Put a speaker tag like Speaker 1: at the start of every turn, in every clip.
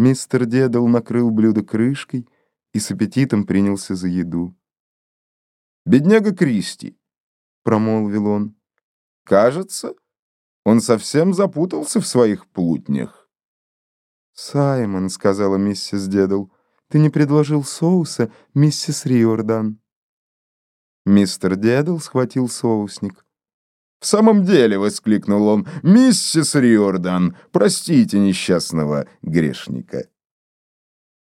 Speaker 1: Мистер Дедал накрыл блюдо крышкой и с аппетитом принялся за еду.
Speaker 2: «Бедняга Кристи», —
Speaker 1: промолвил он.
Speaker 2: «Кажется, он совсем запутался в своих плутнях».
Speaker 1: «Саймон», — сказала миссис Дедл, — «ты не предложил соуса, миссис Риордан». Мистер Дедл схватил соусник.
Speaker 2: «В самом деле», — воскликнул он, — «миссис Риордан, простите несчастного грешника».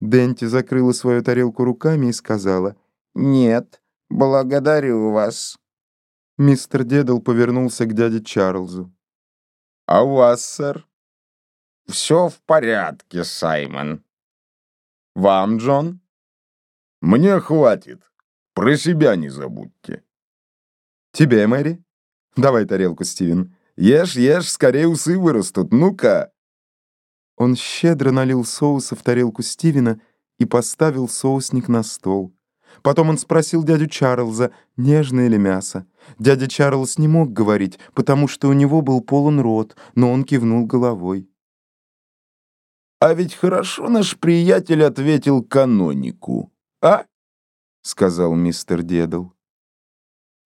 Speaker 1: Денти закрыла свою тарелку руками и сказала
Speaker 3: «Нет, благодарю вас».
Speaker 1: Мистер Дедл повернулся к дяде Чарльзу.
Speaker 2: «А у вас, сэр?»
Speaker 3: «Все в порядке, Саймон».
Speaker 2: «Вам, Джон?» «Мне хватит. Про себя не забудьте».
Speaker 1: «Тебе, Мэри?» «Давай тарелку, Стивен».
Speaker 2: «Ешь, ешь, скорее усы вырастут. Ну-ка».
Speaker 1: Он щедро налил соуса в тарелку Стивена и поставил соусник на стол. Потом он спросил дядю Чарльза, нежное ли мясо. Дядя Чарльз не мог говорить, потому что у него был полон рот, но он кивнул головой.
Speaker 2: «А ведь хорошо наш приятель ответил канонику, а?» — сказал мистер Дедл.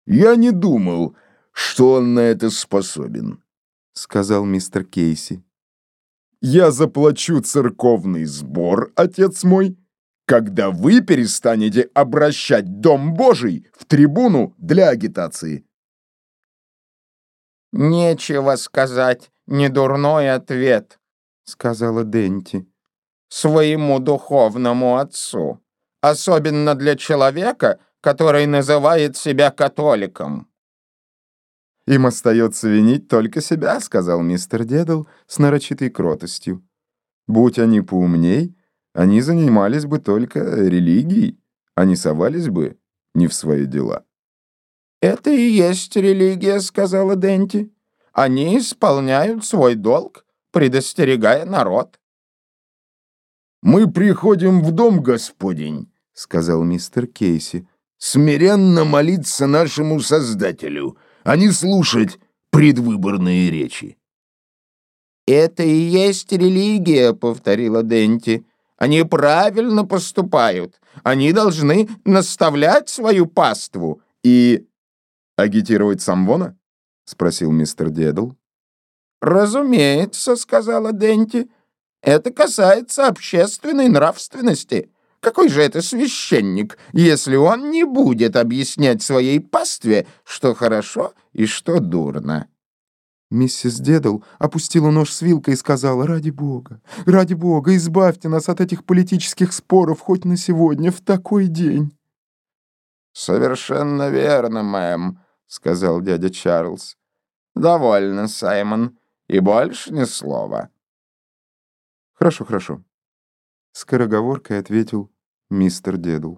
Speaker 2: «Я не думал, что он на это способен», — сказал мистер Кейси. «Я заплачу церковный сбор, отец мой, когда вы перестанете обращать Дом Божий в трибуну для агитации».
Speaker 3: «Нечего сказать, недурной ответ», — сказала Денти, — «своему духовному отцу, особенно для человека, который называет себя католиком».
Speaker 1: «Им остается винить только себя», — сказал мистер Дедл с нарочитой кротостью. «Будь они поумней, они занимались бы только религией, а не совались бы не в свои дела».
Speaker 3: «Это и есть религия», — сказала Денти. «Они исполняют свой долг, предостерегая народ».
Speaker 2: «Мы приходим в дом Господень», — сказал мистер Кейси, «смиренно молиться нашему Создателю, а не слушать предвыборные речи».
Speaker 3: «Это и есть религия», — повторила Денти. «Они правильно поступают. Они должны наставлять свою паству и...»
Speaker 1: «Агитировать самвона?» — спросил мистер Дедл.
Speaker 3: «Разумеется», — сказала Денти. «Это касается общественной нравственности. Какой же это священник, если он не будет объяснять своей пастве, что хорошо и что дурно?»
Speaker 1: Миссис Дедл опустила нож с вилкой и сказала, «Ради бога, ради бога, избавьте нас от этих политических споров хоть на сегодня, в такой день».
Speaker 3: «Совершенно верно, мэм», — сказал дядя Чарльз. «Довольно, Саймон, и больше ни слова».
Speaker 1: «Хорошо, хорошо», — скороговоркой ответил мистер Дедл.